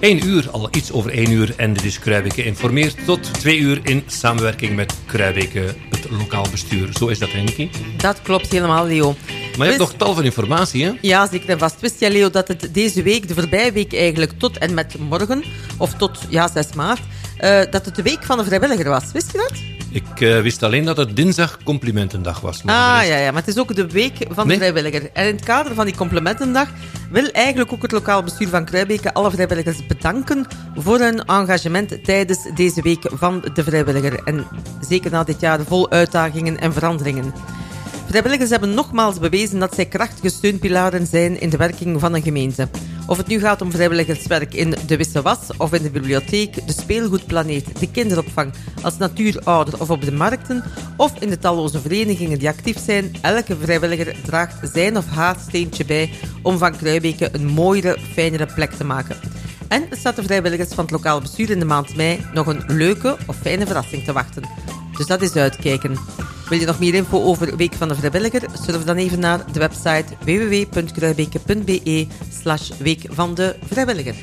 1 uur, al iets over 1 uur. En dit is Kruibeke informeert tot 2 uur in samenwerking met Kruibeke, het lokaal bestuur. Zo is dat, hè? Dat klopt helemaal, Leo. Maar je hebt nog tal van informatie, hè? Ja, zeker en vast. Wist jij, Leo, dat het deze week, de voorbije week eigenlijk, tot en met morgen, of tot ja, 6 maart, uh, dat het de week van de vrijwilliger was. Wist je dat? Ik uh, wist alleen dat het dinsdag Complimentendag was. Maar ah, ja, ja, maar het is ook de week van de vrijwilliger. En in het kader van die Complimentendag wil eigenlijk ook het lokaal bestuur van Kruibeke alle vrijwilligers bedanken voor hun engagement tijdens deze week van de vrijwilliger. En zeker na dit jaar vol uitdagingen en veranderingen. Vrijwilligers hebben nogmaals bewezen dat zij krachtige steunpilaren zijn in de werking van een gemeente. Of het nu gaat om vrijwilligerswerk in de Wisse Was of in de bibliotheek, de speelgoedplaneet, de kinderopvang, als natuurouder of op de markten, of in de talloze verenigingen die actief zijn, elke vrijwilliger draagt zijn of haar steentje bij om van Kruibeke een mooiere, fijnere plek te maken. En staat de vrijwilligers van het lokaal bestuur in de maand mei nog een leuke of fijne verrassing te wachten. Dus dat is uitkijken. Wil je nog meer info over Week van de Vrijwilliger? Surf dan even naar de website www.kruibeke.be slash Week van de Vrijwilliger.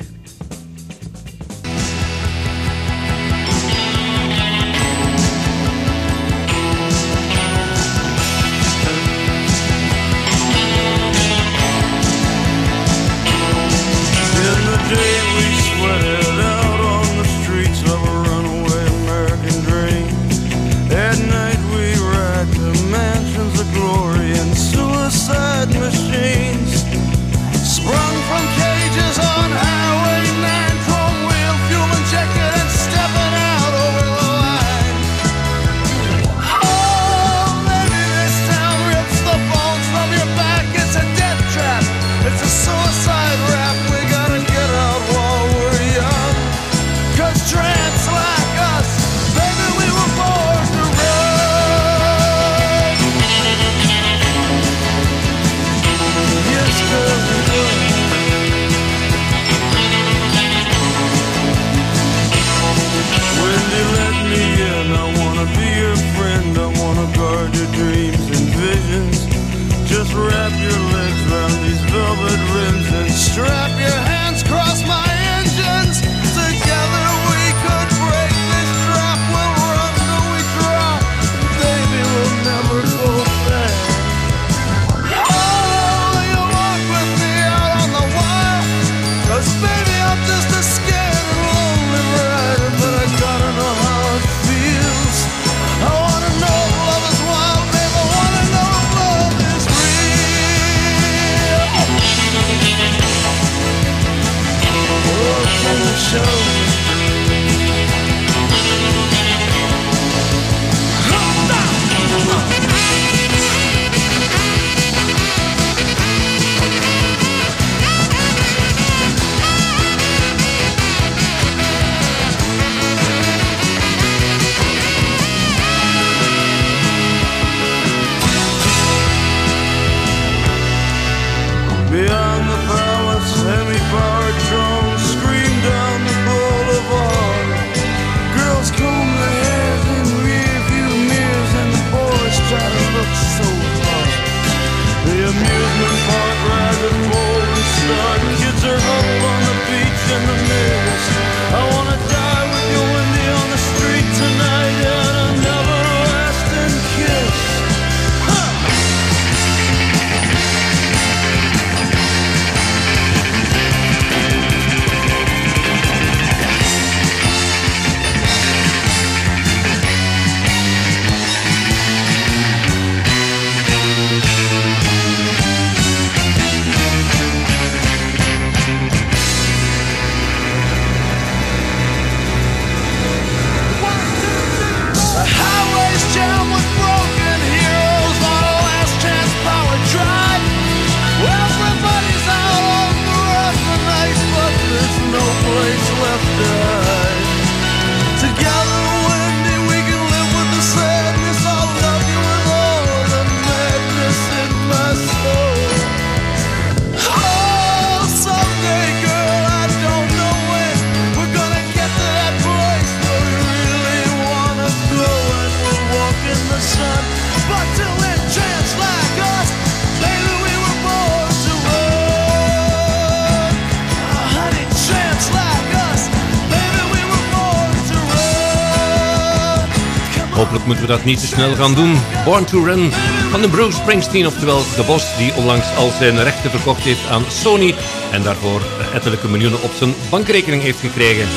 Dat niet te snel gaan doen. Born to Run van de Bruce Springsteen, oftewel de Bos, die onlangs al zijn rechten verkocht heeft aan Sony en daarvoor ettelijke miljoenen op zijn bankrekening heeft gekregen.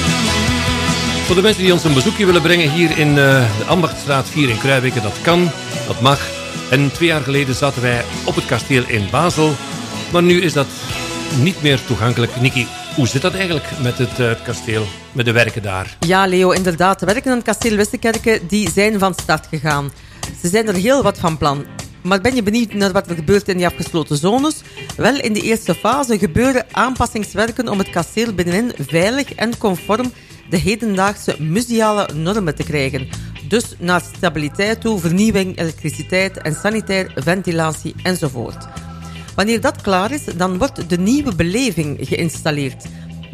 Voor de mensen die ons een bezoekje willen brengen hier in uh, de Ambachtstraat 4 in Kruijbeke, dat kan, dat mag. En twee jaar geleden zaten wij op het kasteel in Basel, maar nu is dat niet meer toegankelijk. Niki, hoe zit dat eigenlijk met het uh, kasteel, met de werken daar? Ja, Leo, inderdaad. De werken aan het kasteel Westerkerken die zijn van start gegaan. Ze zijn er heel wat van plan. Maar ben je benieuwd naar wat er gebeurt in die afgesloten zones? Wel, in de eerste fase gebeuren aanpassingswerken om het kasteel binnenin veilig en conform de hedendaagse museale normen te krijgen. Dus naar stabiliteit toe, vernieuwing, elektriciteit en sanitair, ventilatie enzovoort. Wanneer dat klaar is, dan wordt de nieuwe beleving geïnstalleerd.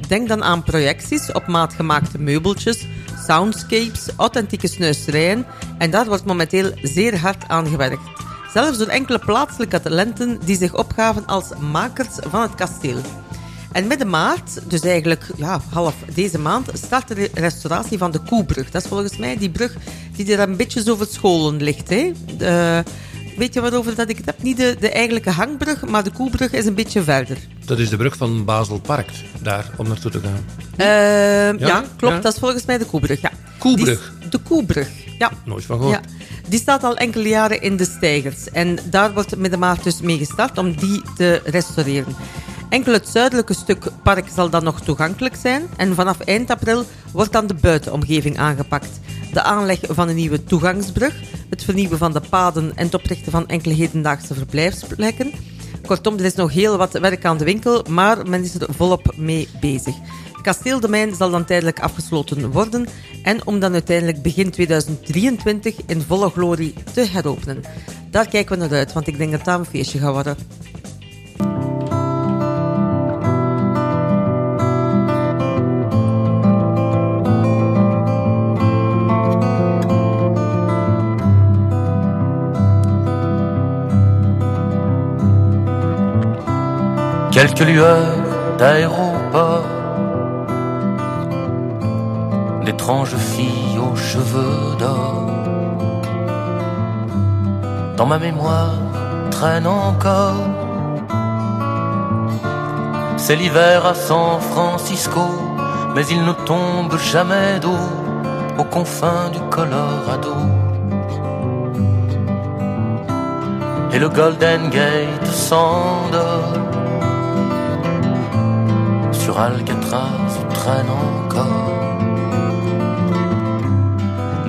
Denk dan aan projecties op maat gemaakte meubeltjes, soundscapes, authentieke snuisterijen en daar wordt momenteel zeer hard aan gewerkt. Zelfs door enkele plaatselijke talenten die zich opgaven als makers van het kasteel. En midden maart, dus eigenlijk ja, half deze maand, start de restauratie van de Koebrug. Dat is volgens mij die brug die er een beetje over scholen ligt. Hè? De, weet je waarover dat ik het heb? Niet de, de eigenlijke hangbrug, maar de Koebrug is een beetje verder. Dat is de brug van Basel Park, daar om naartoe te gaan. Uh, ja, klopt. Dat is volgens mij de Koebrug, ja. Koebrug? de Koebrug, ja. Nooit van gehoord. Ja. Die staat al enkele jaren in de steigers. En daar wordt midden maart dus mee gestart om die te restaureren. Enkel het zuidelijke stuk park zal dan nog toegankelijk zijn. En vanaf eind april wordt dan de buitenomgeving aangepakt. De aanleg van een nieuwe toegangsbrug, het vernieuwen van de paden en het oprichten van enkele hedendaagse verblijfsplekken. Kortom, er is nog heel wat werk aan de winkel, maar men is er volop mee bezig. Het kasteeldomein zal dan tijdelijk afgesloten worden en om dan uiteindelijk begin 2023 in volle glorie te heropenen. Daar kijken we naar uit, want ik denk dat dat een feestje gaat worden. Quelques lueurs d'aéroport, d'étranges filles aux cheveux d'or. Dans ma mémoire traîne encore. C'est l'hiver à San Francisco, mais il ne tombe jamais d'eau aux confins du Colorado. Et le Golden Gate s'endort Alcatraz traîne encore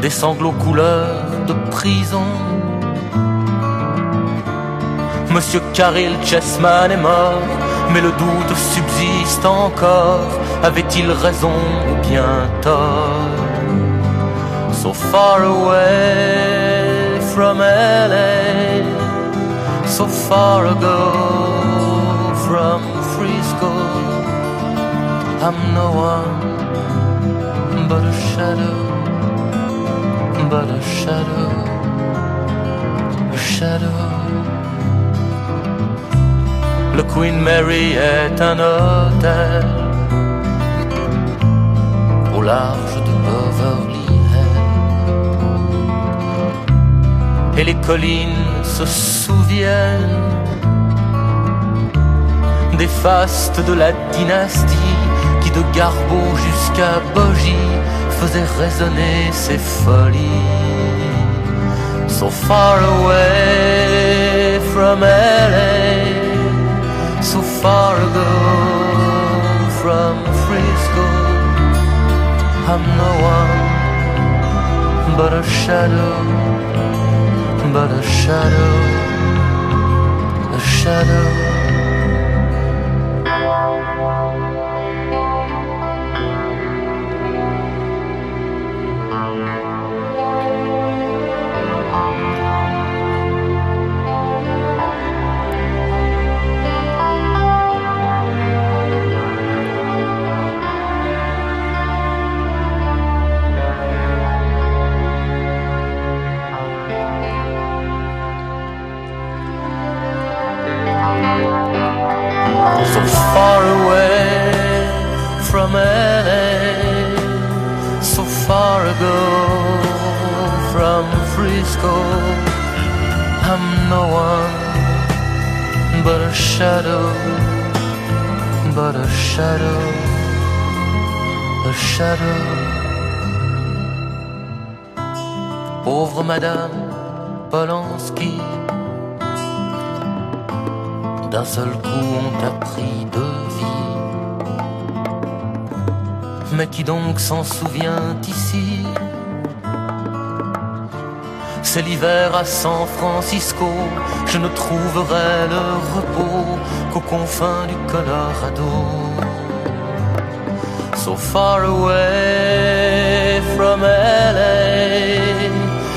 des sanglots couleur de prison. Monsieur Caril Chessman est mort, mais le doute subsiste encore. Avait-il raison ou bien tort? So far away from LA, so far ago I'm no one but a shadow, but a shadow, a shadow. Le Queen Mary est un hôtel au large de Beverly Hills. Et les collines se souviennent des fastes de la dynastie de Garbo jusqu'à Bogie faisait résonner ses folies. So far away from LA, so far ago from Frisco. I'm no one but a shadow, but a shadow, a shadow. No one but a shadow, but a shadow, a shadow. Pauvre Madame Polanski, d'un seul coup on t'a pris de vie. Mais qui donc s'en souvient ici? C'est l'hiver à San Francisco, je ne trouverai le repos qu'aux confins du Colorado. So far away from LA,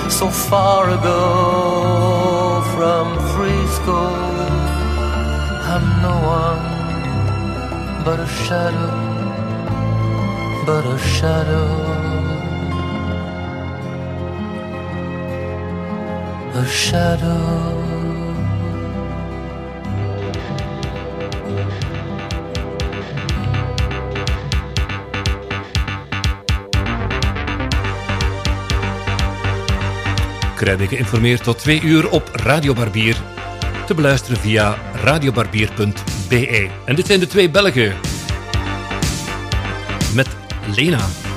so far ago from Frisco, I'm no one but a shadow, but a shadow. A shadow. Kruijbeke geïnformeerd tot twee uur op Radio Barbier. Te beluisteren via radiobarbier.be. En dit zijn de twee Belgen. Met Lena.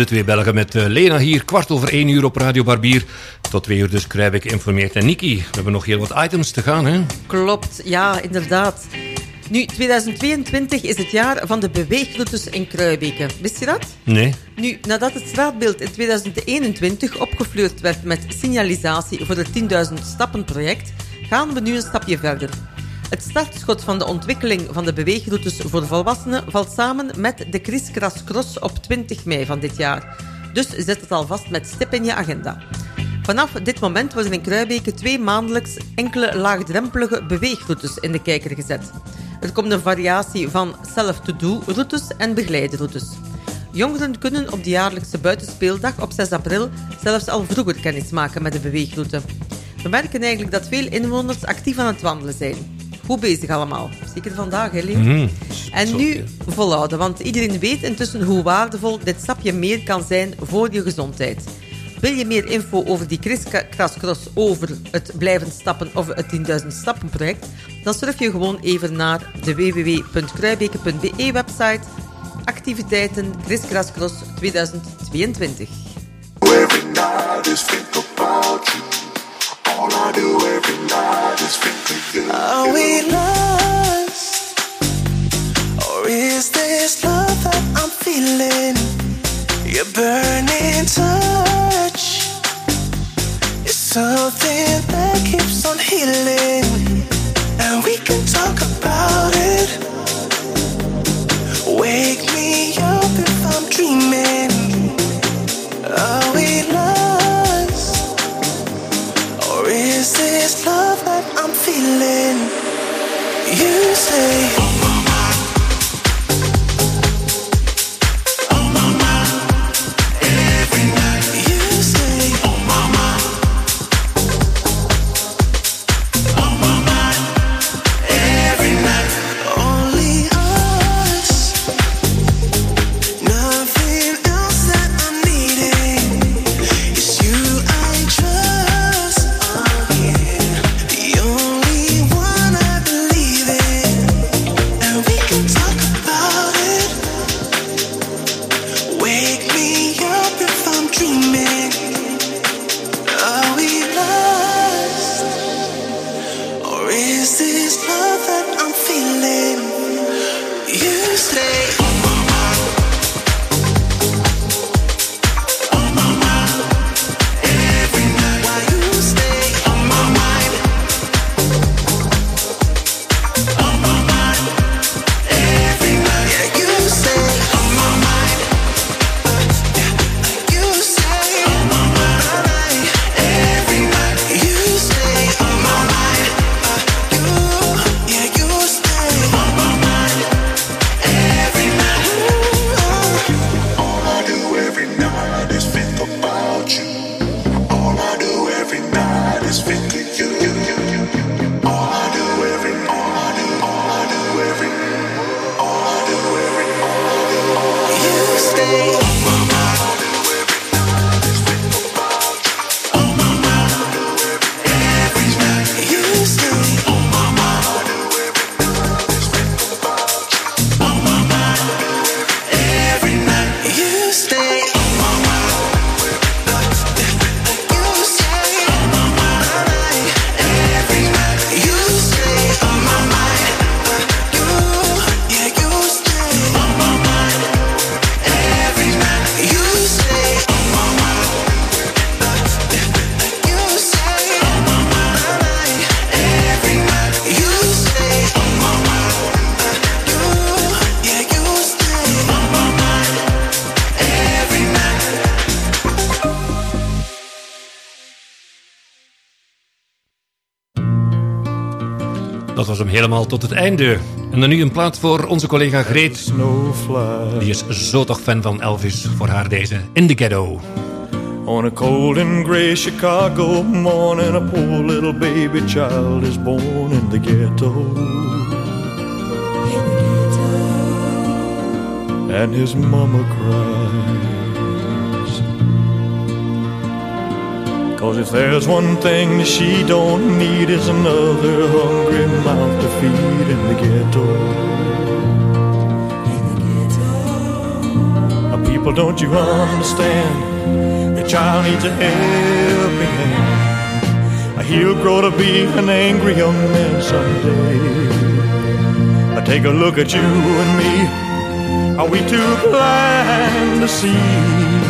De twee Belgen met eh, Lena hier, kwart over één uur op Radio Barbier. Tot twee uur dus Kruijbeek informeert. En Niki, we hebben nog heel wat items te gaan, hè? Klopt, ja, inderdaad. Nu, 2022 is het jaar van de beweegroutes in Kruibeke. Wist je dat? Nee. Nu, nadat het straatbeeld in 2021 opgefleurd werd met signalisatie voor het 10.000 stappen project, gaan we nu een stapje verder. Het startschot van de ontwikkeling van de beweegroutes voor volwassenen valt samen met de Kriskras Cross op 20 mei van dit jaar. Dus zet het alvast met stip in je agenda. Vanaf dit moment worden in Kruibeke twee maandelijks enkele laagdrempelige beweegroutes in de kijker gezet. Er komt een variatie van self-to-do-routes en begeleidroutes. Jongeren kunnen op de jaarlijkse buitenspeeldag op 6 april zelfs al vroeger kennis maken met de beweegroute. We merken eigenlijk dat veel inwoners actief aan het wandelen zijn. Goed bezig allemaal. Zeker vandaag, hè, Mhm. En nu volhouden, want iedereen weet intussen hoe waardevol dit stapje meer kan zijn voor je gezondheid. Wil je meer info over die Kriskras over het blijven stappen of het 10.000 stappen project? Dan surf je gewoon even naar de www.kruibeke.be website activiteiten Kriskras Cross 2022. Every night is think about you. All I do Are we lost? Or is this love that I'm feeling? Your burning touch is something helemaal tot het einde. En dan nu een plaat voor onze collega Greet. Die is zo toch fan van Elvis. Voor haar deze In the Ghetto. on a cold and gray Chicago morning. A poor little baby child is born in the ghetto. And his mama cries. Cause if there's one thing she don't need is another hungry mouth to feed in the ghetto. Now, People, don't you understand? The child needs a helping hand. He'll grow to be an angry young man someday. Take a look at you and me. Are we too blind to see?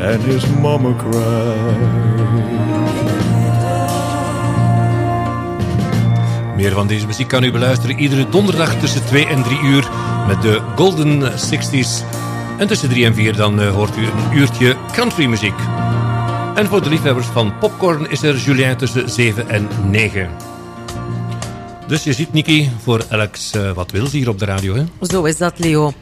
And his mama cried. Meer van deze muziek kan u beluisteren iedere donderdag tussen 2 en 3 uur met de Golden 60s. En tussen 3 en 4 dan eh, hoort u een uurtje countrymuziek. En voor de liefhebbers van popcorn is er Julien tussen 7 en 9. Dus je ziet, Niki, voor Alex eh, wat wil ze hier op de radio, hè? Zo is dat, Leo.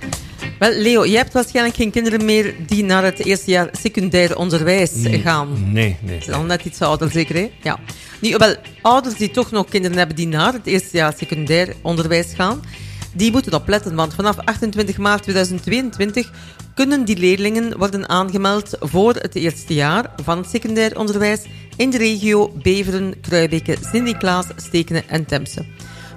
Wel, Leo, jij hebt waarschijnlijk geen kinderen meer die naar het eerste jaar secundair onderwijs gaan. Nee, nee. Al net iets ouder, zeker, hè? Ja. Nu, wel, ouders die toch nog kinderen hebben die naar het eerste jaar secundair onderwijs gaan, die moeten opletten, want vanaf 28 maart 2022 kunnen die leerlingen worden aangemeld voor het eerste jaar van het secundair onderwijs in de regio Beveren, Kruibeke, Sint-Niklaas, Stekenen en Temse.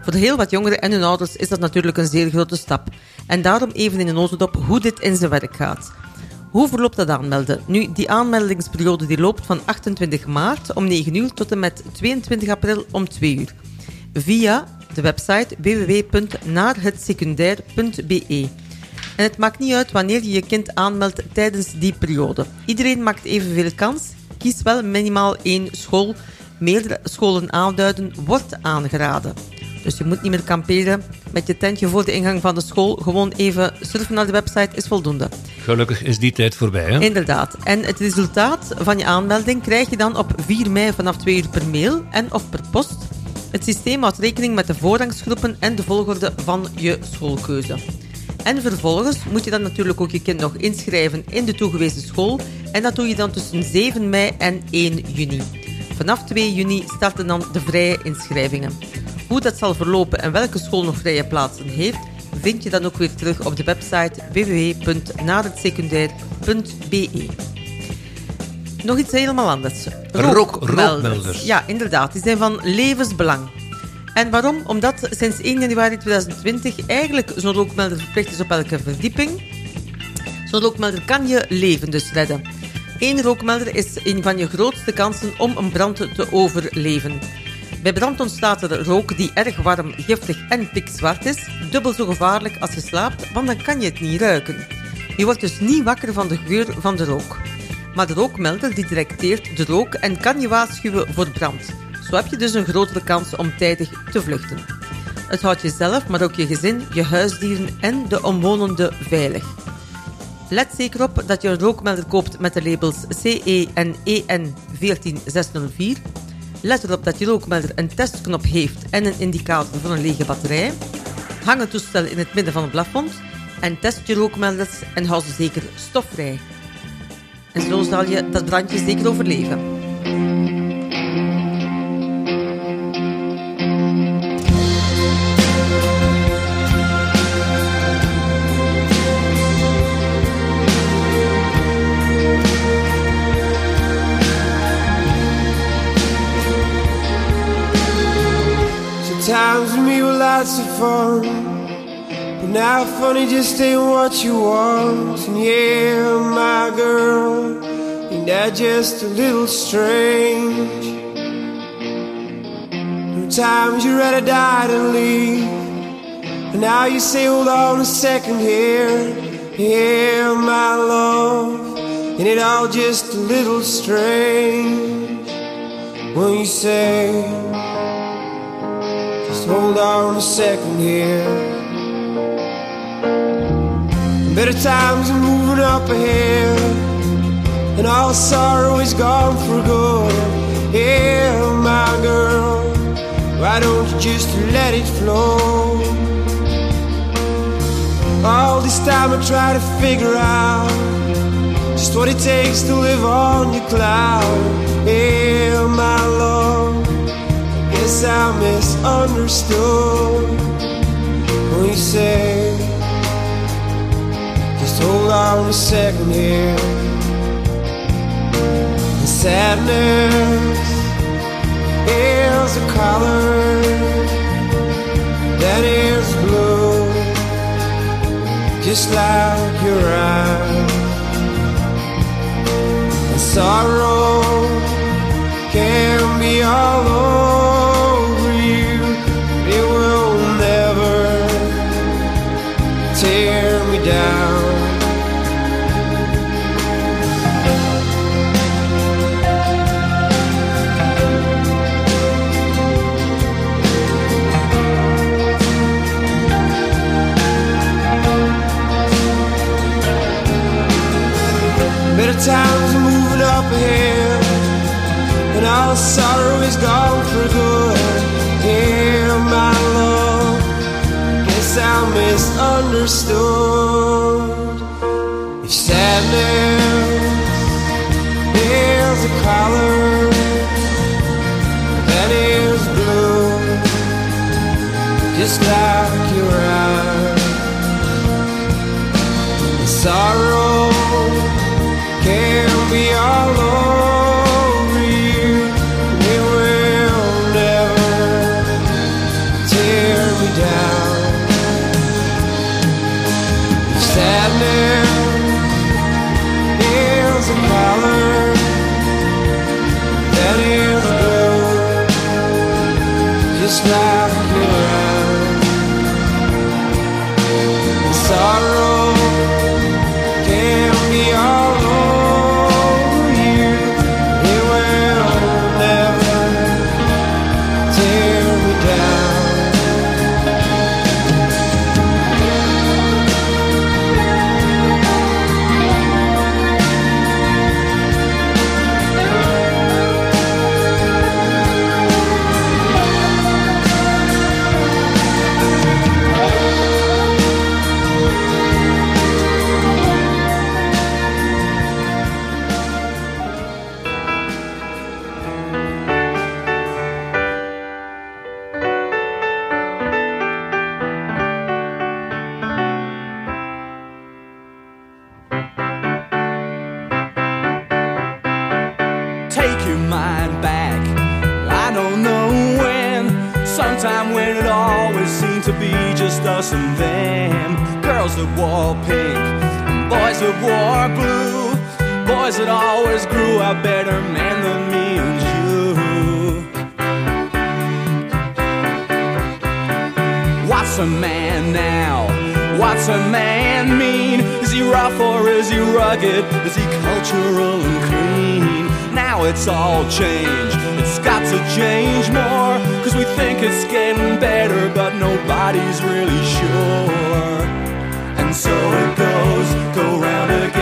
Voor heel wat jongeren en hun ouders is dat natuurlijk een zeer grote stap. En daarom even in een notendop hoe dit in zijn werk gaat. Hoe verloopt dat aanmelden? Nu, die aanmeldingsperiode die loopt van 28 maart om 9 uur tot en met 22 april om 2 uur. Via de website www.naarhetsecundair.be. En het maakt niet uit wanneer je je kind aanmeldt tijdens die periode. Iedereen maakt evenveel kans. Kies wel minimaal één school. Meerdere scholen aanduiden wordt aangeraden. Dus je moet niet meer kamperen met je tentje voor de ingang van de school. Gewoon even surfen naar de website is voldoende. Gelukkig is die tijd voorbij, hè? Inderdaad. En het resultaat van je aanmelding krijg je dan op 4 mei vanaf 2 uur per mail en of per post. Het systeem houdt rekening met de voorrangsgroepen en de volgorde van je schoolkeuze. En vervolgens moet je dan natuurlijk ook je kind nog inschrijven in de toegewezen school. En dat doe je dan tussen 7 mei en 1 juni. Vanaf 2 juni starten dan de vrije inschrijvingen. Hoe dat zal verlopen en welke school nog vrije plaatsen heeft, vind je dan ook weer terug op de website www.naarhetsecundair.be. Nog iets helemaal anders. Rook- rookmelders. Ja, inderdaad. Die zijn van levensbelang. En waarom? Omdat sinds 1 januari 2020 eigenlijk zo'n rookmelder verplicht is op elke verdieping. Zo'n rookmelder kan je leven dus redden. Eén rookmelder is een van je grootste kansen om een brand te overleven. Bij brand ontstaat er rook die erg warm, giftig en pikzwart is. Dubbel zo gevaarlijk als je slaapt, want dan kan je het niet ruiken. Je wordt dus niet wakker van de geur van de rook. Maar de rookmelder die detecteert de rook en kan je waarschuwen voor brand. Zo heb je dus een grotere kans om tijdig te vluchten. Het houdt jezelf, maar ook je gezin, je huisdieren en de omwonenden veilig. Let zeker op dat je een rookmelder koopt met de labels CE en E EN 14604. Let erop dat je rookmelder een testknop heeft en een indicator voor een lege batterij. Hang het toestel in het midden van het plafond en test je rookmelders en hou ze zeker stofvrij. En zo zal je dat brandje zeker overleven. Times with me were lots of fun. But now funny just ain't what you want. And yeah, my girl, ain't that just a little strange? Sometimes you'd rather die than leave. And now you say, hold on a second here. Yeah, my love. And it all just a little strange when you say, just hold on a second here. Better times are moving up ahead, and all sorrow is gone for good. Yeah, my girl, why don't you just let it flow? All this time I try to figure out just what it takes to live on your cloud. Yeah, my love, guess I misunderstood when you say, just hold on a second here. The sadness is a color that is blue, just like your eyes. And sorrow can be all is gone for good. Yeah, my love, guess I misunderstood. If sadness is a color that is blue, just like your eyes, sorrow What's a man now? What's a man mean? Is he rough or is he rugged? Is he cultural and clean? Now it's all changed. It's got to change more. Cause we think it's getting better, but nobody's really sure. And so it goes, go round again.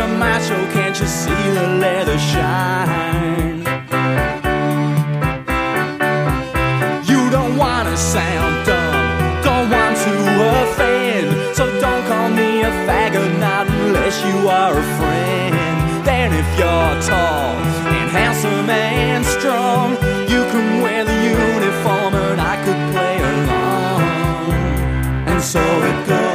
Are macho, can't you see the leather shine? You don't wanna sound dumb, don't want to offend. So don't call me a faggot, not unless you are a friend. Then if you're tall and handsome and strong, you can wear the uniform and I could play along. And so it goes,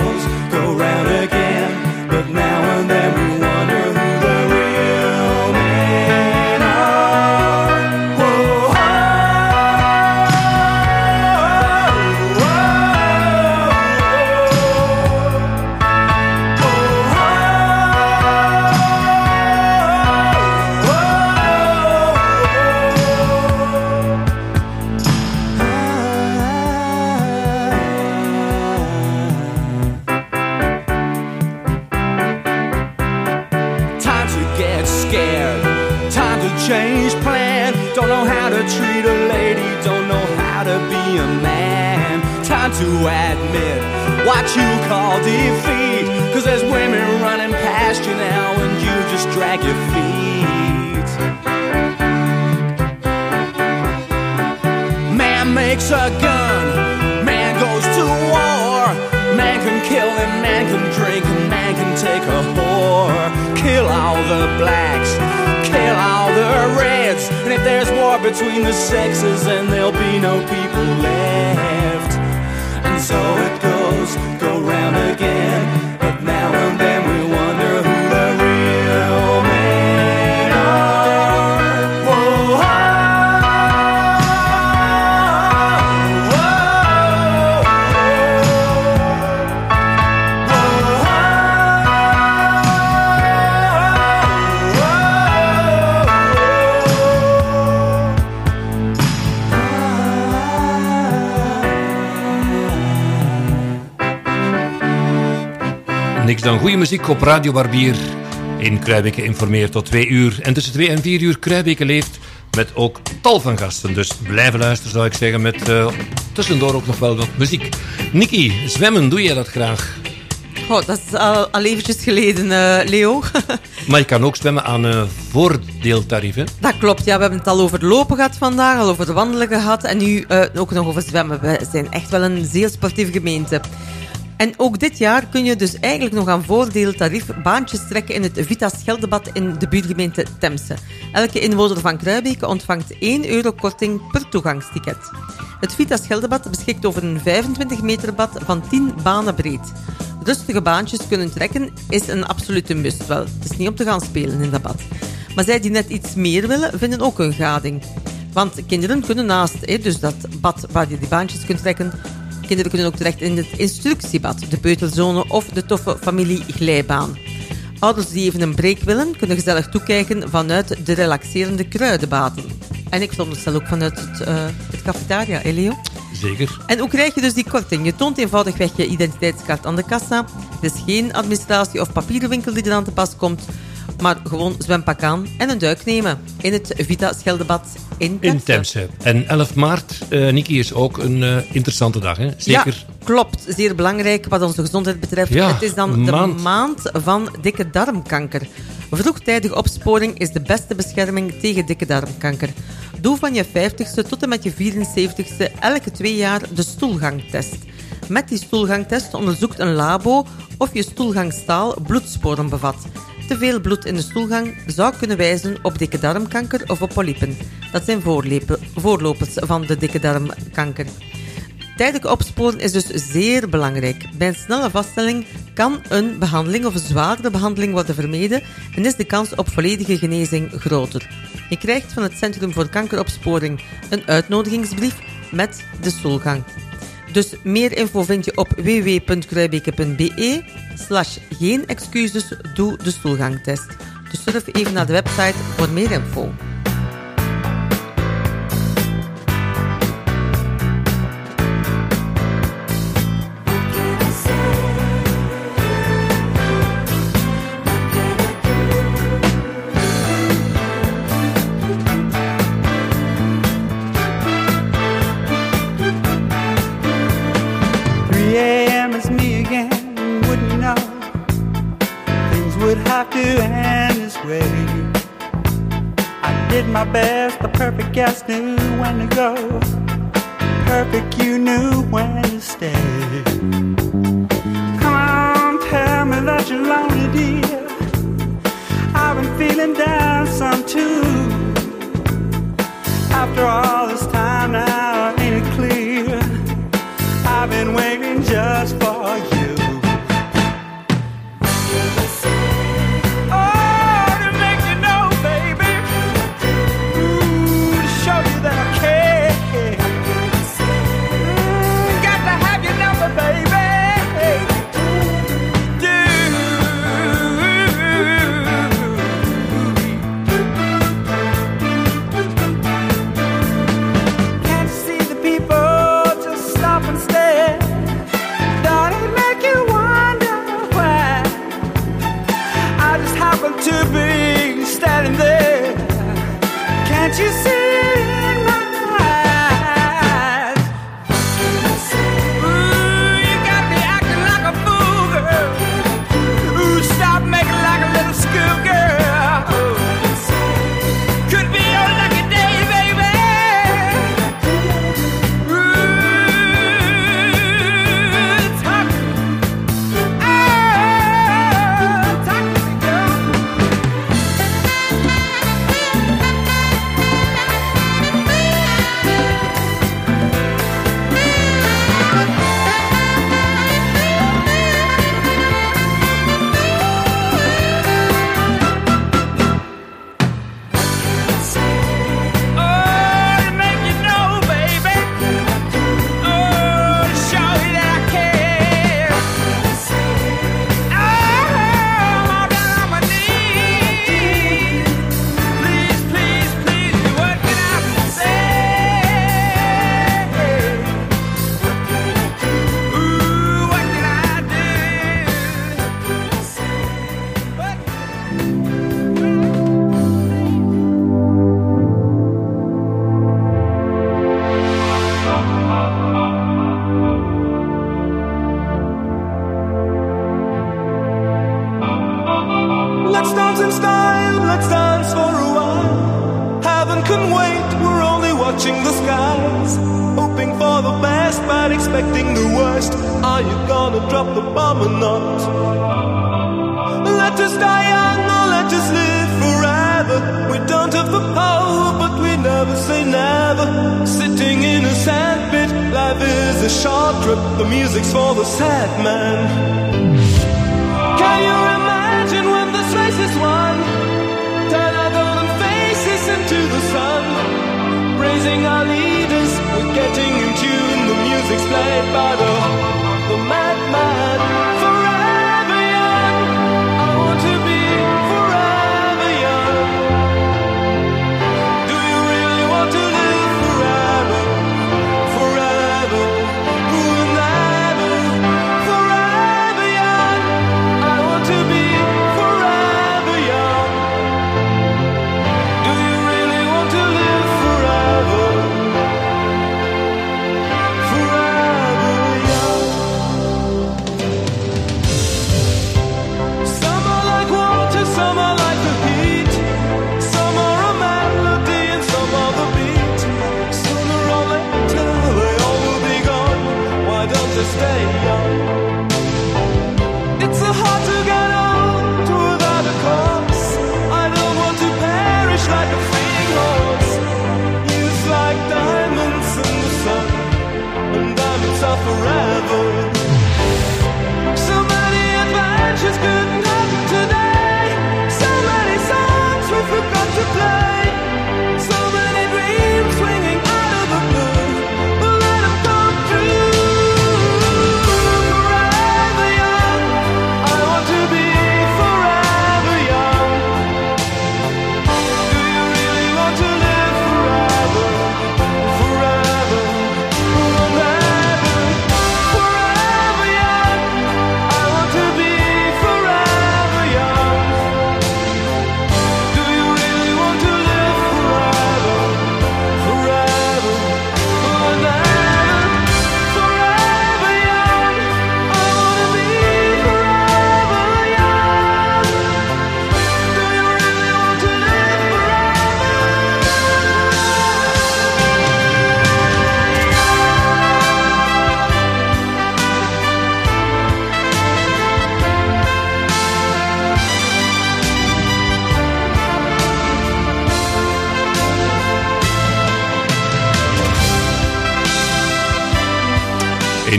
muziek op Radio Barbier. In Kruibeke informeert tot twee uur. En tussen twee en vier uur Kruibeke leeft met ook tal van gasten. Dus blijven luisteren zou ik zeggen met eh, tussendoor ook nog wel wat muziek. Niki, zwemmen, doe jij dat graag? Oh, dat is al, al eventjes geleden, eh, Leo. Maar je kan ook zwemmen aan eh voordeeltarief, hè? Dat klopt, ja. We hebben het al over lopen gehad vandaag, al over wandelen gehad en nu eh, ook nog over zwemmen. We zijn echt wel een zeer sportieve gemeente. En ook dit jaar kun je dus eigenlijk nog aan voordeeltarief baantjes trekken in het Vita Scheldebad in de buurgemeente Temse. Elke inwoner van Kruibeke ontvangt 1 euro korting per toegangsticket. Het Vita Scheldebad beschikt over een 25 meter bad van 10 banen breed. Rustige baantjes kunnen trekken is een absolute must. Wel, het is niet om te gaan spelen in dat bad. Maar zij die net iets meer willen, vinden ook een gading. Want kinderen kunnen naast dus dat bad waar je die baantjes kunt trekken, kinderen kunnen ook terecht in het instructiebad, de peuterzone of de toffe familieglijbaan. Ouders die even een break willen, kunnen gezellig toekijken vanuit de relaxerende kruidenbaden. En ik veronderstel ook vanuit het, het cafetaria, Leo? Zeker. En hoe krijg je dus die korting? Je toont eenvoudigweg je identiteitskaart aan de kassa. Het is geen administratie of papierenwinkel die er aan te pas komt, maar gewoon zwempak aan en een duik nemen in het Vita Scheldebad in Temse. In Temse. En 11 maart, eh Niki, is ook een eh, interessante dag, hè? Zeker. Ja, klopt. Zeer belangrijk wat onze gezondheid betreft. Ja, het is dan de maand van dikke darmkanker. Vroegtijdige opsporing is de beste bescherming tegen dikke darmkanker. Doe van je 50ste tot en met je 74ste elke twee jaar de stoelgangtest. Met die stoelgangtest onderzoekt een labo of je stoelgangstaal bloedsporen bevat. Te veel bloed in de stoelgang zou kunnen wijzen op dikke darmkanker of op polypen. Dat zijn voorlopers van de dikke darmkanker. Tijdelijke opsporen is dus zeer belangrijk. Bij een snelle vaststelling kan een behandeling of een zwaardere behandeling worden vermeden en is de kans op volledige genezing groter. Je krijgt van het Centrum voor Kankeropsporing een uitnodigingsbrief met de stoelgang. Dus meer info vind je op www.kruibeke.be slash geen excuses, doe de stoelgangtest. Dus surf even naar de website voor meer info. following our leaders. We're getting in tune. The music's played by the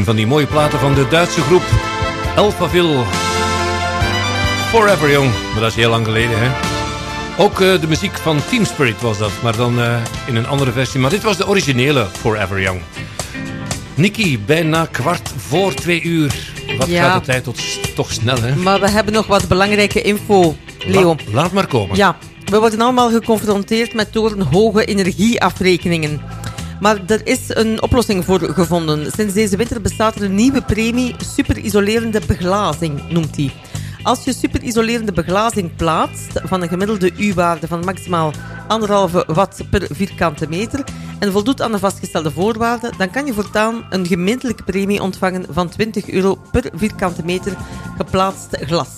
van die mooie platen van de Duitse groep Alphaville. Forever Young, maar dat is heel lang geleden, hè? Ook eh, de muziek van Team Spirit was dat, maar dan eh, in een andere versie. Maar dit was de originele Forever Young. Nikki, bijna kwart voor twee uur. Wat Ja. gaat de tijd tot, toch snel, hè? Maar we hebben nog wat belangrijke info, Leo. Laat, laat maar komen. Ja, we worden allemaal geconfronteerd met torenhoge energieafrekeningen. Maar er is een oplossing voor gevonden. Sinds deze winter bestaat er een nieuwe premie, superisolerende beglazing, noemt die. Als je superisolerende beglazing plaatst van een gemiddelde U-waarde van maximaal 1,5 watt per vierkante meter en voldoet aan de vastgestelde voorwaarden, dan kan je voortaan een gemeentelijke premie ontvangen van 20 euro per vierkante meter geplaatst glas,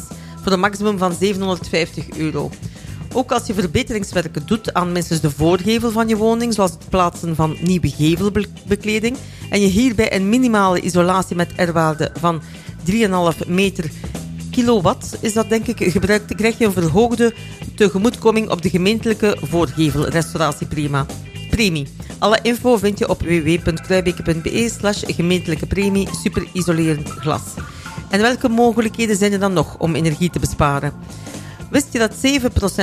voor een maximum van 750 euro. Ook als je verbeteringswerken doet aan minstens de voorgevel van je woning, zoals het plaatsen van nieuwe gevelbekleding, en je hierbij een minimale isolatie met R-waarde van 3,5 meter kilowatt, is dat denk ik gebruikt, krijg je een verhoogde tegemoetkoming op de gemeentelijke voorgevelrestauratieprima. Premie. Alle info vind je op www.kruibeke.be slash gemeentelijke premie superisolerend glas. En welke mogelijkheden zijn er dan nog om energie te besparen? Wist je dat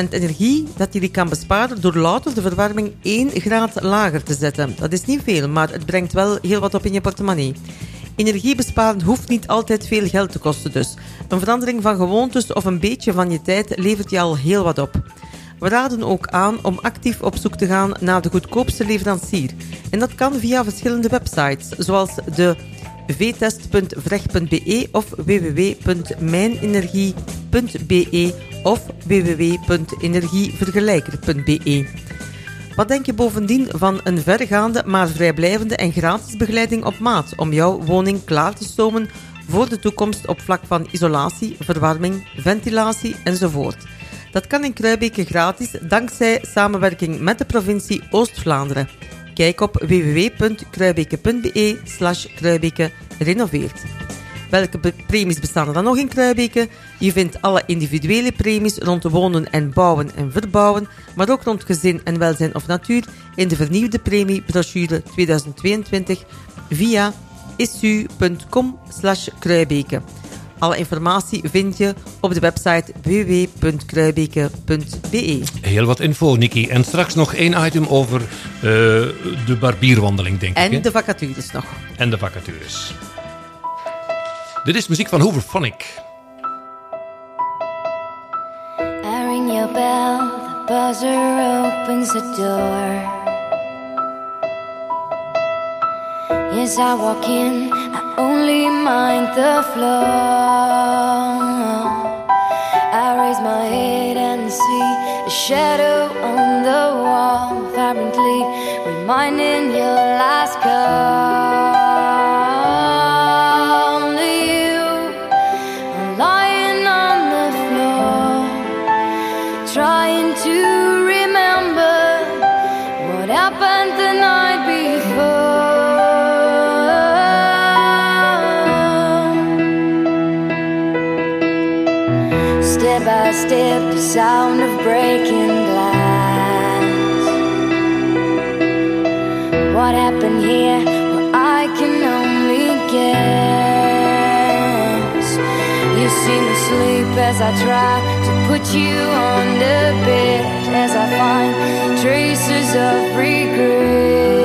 7% energie dat je die kan besparen door louter de verwarming 1 graad lager te zetten? Dat is niet veel, maar het brengt wel heel wat op in je portemonnee. Energie besparen hoeft niet altijd veel geld te kosten dus. Een verandering van gewoontes of een beetje van je tijd levert je al heel wat op. We raden ook aan om actief op zoek te gaan naar de goedkoopste leverancier. En dat kan via verschillende websites, zoals de vtest.vreg.be of www.mijnenergie.be of www.energievergelijker.be. Wat denk je bovendien van een vergaande, maar vrijblijvende en gratis begeleiding op maat om jouw woning klaar te stomen voor de toekomst op vlak van isolatie, verwarming, ventilatie enzovoort? Dat kan in Kruibeke gratis dankzij samenwerking met de provincie Oost-Vlaanderen. Kijk op www.kruibeke.be slash renoveert. Welke premies bestaan er dan nog in Kruibeke? Je vindt alle individuele premies rond wonen en bouwen en verbouwen, maar ook rond gezin en welzijn of natuur in de vernieuwde premiebrochure 2022 via issu.com slash Kruibeke. Alle informatie vind je op de website www.kruibeke.be. Heel wat info, Nikki. En straks nog één item over eh, de barbierwandeling, denk ik. En de vacatures nog. en de vacatures. Dit is muziek van Hooverphonic. I ring your bell, the buzzer opens the door. As I walk in, I the floor. I raise my head and see a shadow on the wall, vibrantly reminding sound of breaking glass. What happened here? Well, I can only guess. You seem to sleep as I try to put you on the bed as I find traces of regret.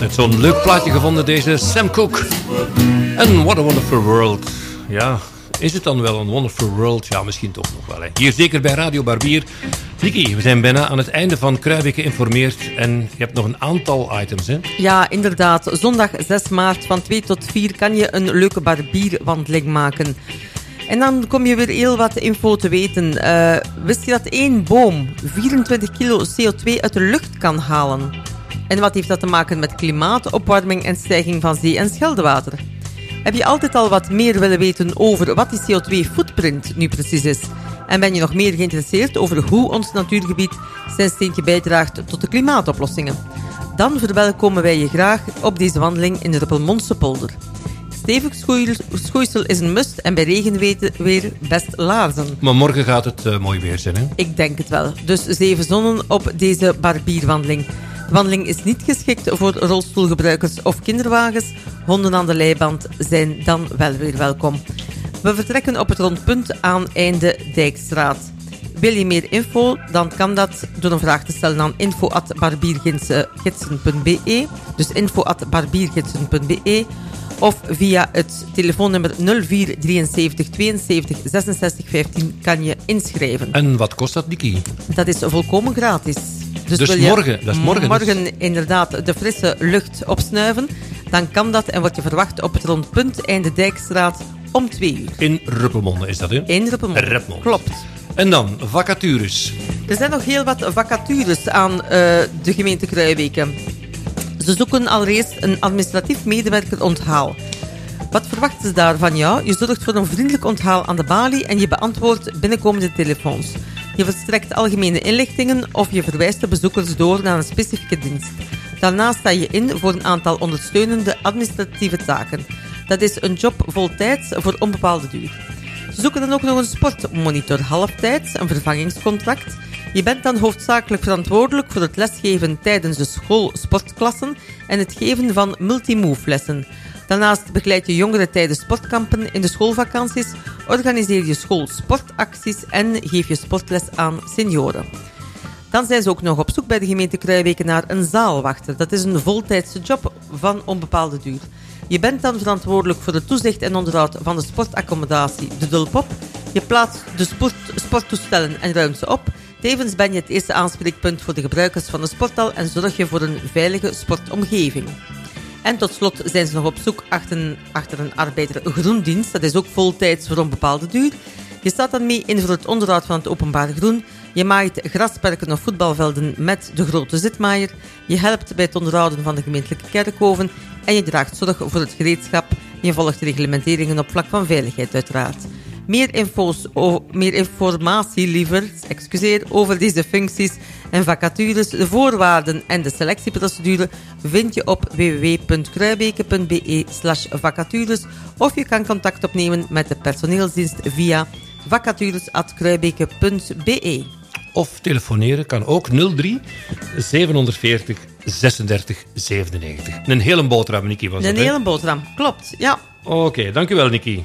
Altijd zo'n leuk plaatje gevonden, deze Sam Cooke. En What a Wonderful World. Ja, is het dan wel een Wonderful World? Ja, misschien toch nog wel. Hè. Hier zeker bij Radio Barbier. Vicky, we zijn bijna aan het einde van Kruijbeek geïnformeerd. En je hebt nog een aantal items, hè? Ja, inderdaad. Zondag 6 maart van 2 tot 4 kan je een leuke barbierwandeling maken. En dan kom je weer heel wat info te weten. Eh, wist je dat één boom 24 kilo CO2 uit de lucht kan halen? En wat heeft dat te maken met klimaatopwarming en stijging van zee- en scheldewater? Heb je altijd al wat meer willen weten over wat die CO2-footprint nu precies is? En ben je nog meer geïnteresseerd over hoe ons natuurgebied zijn steentje bijdraagt tot de klimaatoplossingen? Dan verwelkomen wij je graag op deze wandeling in de Ruppelmondse polder. Stevig schoeisel- is een must en bij regenweer best laarzen. Maar morgen gaat het eh, mooi weer zijn, hè? Ik denk het wel. Dus zeven zonnen op deze barbierwandeling. De wandeling is niet geschikt voor rolstoelgebruikers of kinderwagens. Honden aan de leiband zijn dan wel weer welkom. We vertrekken op het rondpunt aan einde Dijkstraat. Wil je meer info, dan kan dat door een vraag te stellen aan info.barbiergidsen.be Dus info.barbiergidsen.be of via het telefoonnummer 04 73 72 66 15 kan je inschrijven. En wat kost dat, Nicky? Dat is volkomen gratis. Dus je morgen, dat is morgen dus. Morgen inderdaad de frisse lucht opsnuiven. Dan kan dat en word je verwacht op het rondpunt Einde Dijkstraat om twee uur. In Ruppelmonde is dat, hè? In Ruppelmonde. Ruppelmonde. Klopt. En dan, vacatures. Er zijn nog heel wat vacatures aan eh, de gemeente Kruijbeke. Ze zoeken allereerst een administratief medewerker onthaal. Wat verwachten ze daarvan jou? Je zorgt voor een vriendelijk onthaal aan de balie en je beantwoordt binnenkomende telefoons. Je verstrekt algemene inlichtingen of je verwijst de bezoekers door naar een specifieke dienst. Daarnaast sta je in voor een aantal ondersteunende administratieve taken. Dat is een job voltijds voor onbepaalde duur. Ze zoeken dan ook nog een sportmonitor halftijds, een vervangingscontract. Je bent dan hoofdzakelijk verantwoordelijk voor het lesgeven tijdens de schoolsportklassen en het geven van multimove-lessen. Daarnaast begeleid je jongeren tijdens sportkampen in de schoolvakanties, organiseer je schoolsportacties en geef je sportles aan senioren. Dan zijn ze ook nog op zoek bij de gemeente Kruijbeke naar een zaalwachter. Dat is een voltijdse job van onbepaalde duur. Je bent dan verantwoordelijk voor het toezicht en onderhoud van de sportaccommodatie De Dulpop. Je plaatst de sport, sporttoestellen en ruimt ze op. Tevens ben je het eerste aanspreekpunt voor de gebruikers van de sporthal en zorg je voor een veilige sportomgeving. En tot slot zijn ze nog op zoek achter een, achter een arbeider. Dat is ook voltijds voor een bepaalde duur. Je staat dan mee in voor het onderhoud van het openbare groen. Je maait grasperken of voetbalvelden met de grote zitmaaier. Je helpt bij het onderhouden van de gemeentelijke kerkhoven. En je draagt zorg voor het gereedschap. Je volgt reglementeringen op vlak van veiligheid uiteraard. Meer, meer informatie liever, excuseer, over deze functies en vacatures, de voorwaarden en de selectieprocedure vind je op www.kruibeke.be slash vacatures of je kan contact opnemen met de personeelsdienst via vacatures.kruibeke.be. Of telefoneren kan ook 03 740 36 97. Een hele boterham, Nikki, was Een dat, hele boterham, klopt, ja. Oké, dankjewel, Nikki.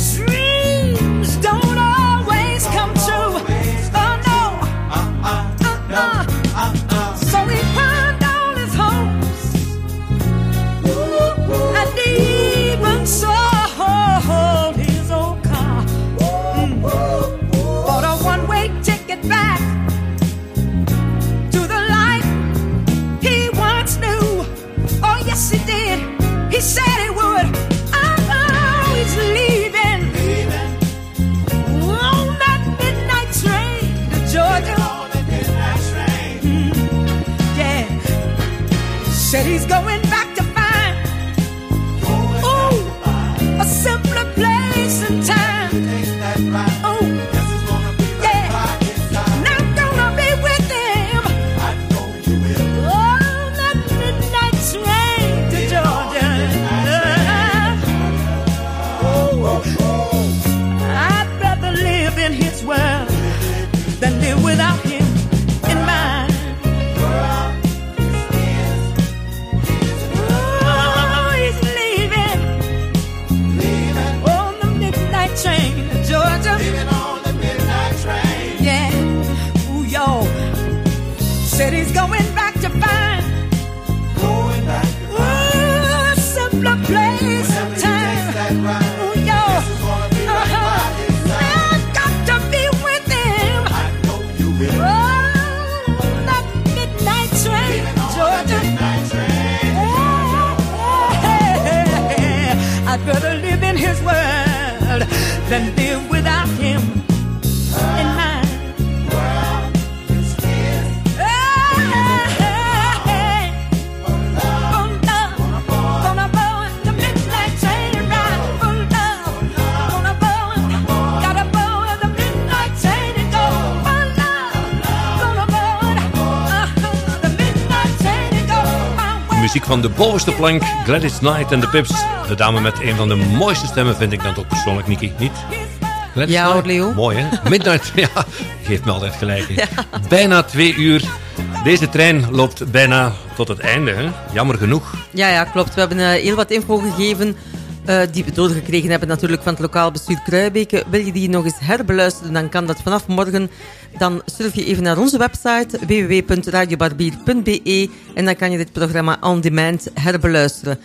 Sweet. van de bovenste plank, Gladys Knight en de Pips. De dame met een van de mooiste stemmen vind ik dan toch persoonlijk, Nicky, niet? Ja, Leo. Mooi, hè? Midnight, ja, geeft me altijd gelijk. Bijna twee uur. Deze trein loopt bijna tot het einde, hè? Jammer genoeg. Ja, ja, klopt. We hebben eh, heel wat info gegeven eh, die we doorgekregen hebben natuurlijk van het lokaal bestuur Kruibeke. Wil je die nog eens herbeluisteren, dan kan dat vanaf morgen. Dan surf je even naar onze website www.radiobarbier.be en dan kan je dit programma on demand herbeluisteren.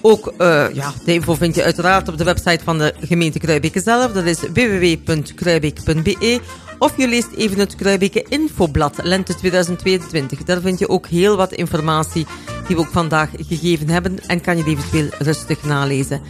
Ook eh, ja, de info vind je uiteraard op de website van de gemeente Kruibeke zelf. Dat is www.kruibeke.be. Of je leest even het Kruibeke Infoblad Lente 2022. Daar vind je ook heel wat informatie die we ook vandaag gegeven hebben. En kan je eventueel rustig nalezen.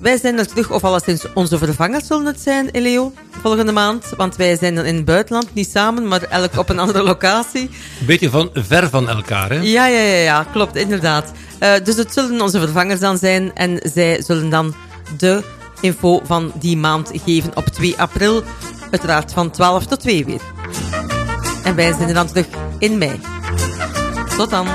Wij zijn er terug, of alleszins onze vervangers zullen het zijn, Eleo, volgende maand. Want wij zijn dan in het buitenland, niet samen, maar elk op een andere locatie. Een beetje van ver van elkaar, hè? Ja, ja, ja, ja klopt, inderdaad. Eh, dus het zullen onze vervangers dan zijn en zij zullen dan de info van die maand geven op 2 april. Uiteraard van 12 tot 2 weer. En wij zijn er dan terug in mei. Tot dan.